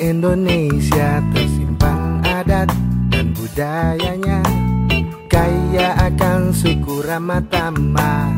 Indonesia tersimpan adat dan budayanya. Kaya akan suku Ramatama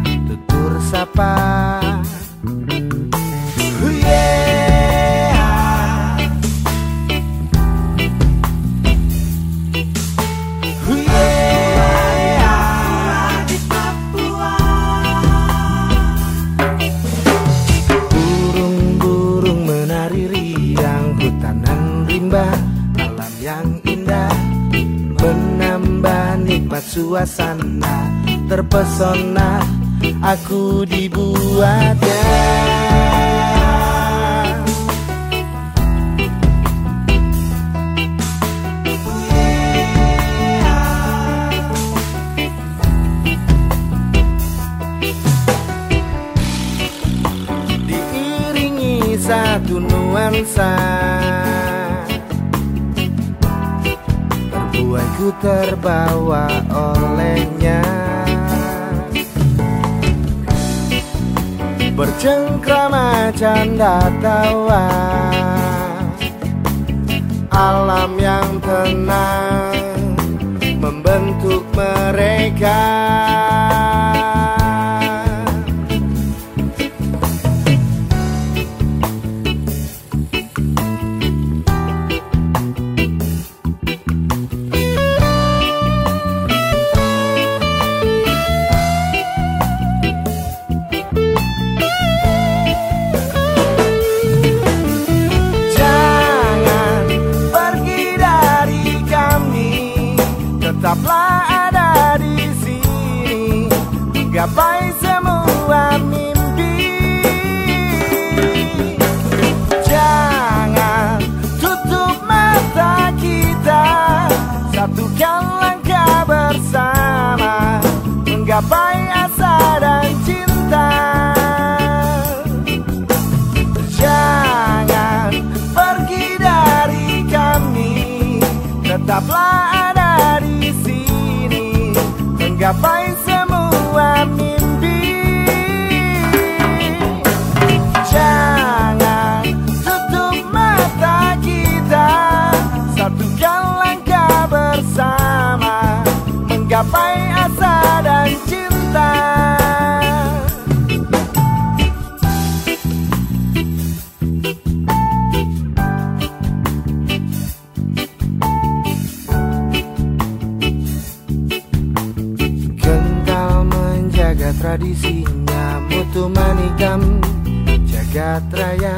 suasana Terpesona aku dibuatnya. Diiringi satu nuansa Ku terbawa olehnya. Bercengkrama canda tawa. Alam yang tenang Membentuk mereka tetaplah ada di sini. Gapai semua mimpi. Jangan tutup mata kita. Satukan langkah bersama. Menggapai asa dan cinta. Jangan pergi dari kami. Tetaplah menggapai semua tradisinya mutu manikam jagat raya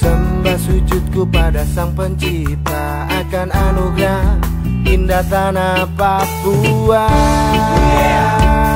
Sembah sujudku pada sang pencipta Akan anugerah indah tanah Papua yeah.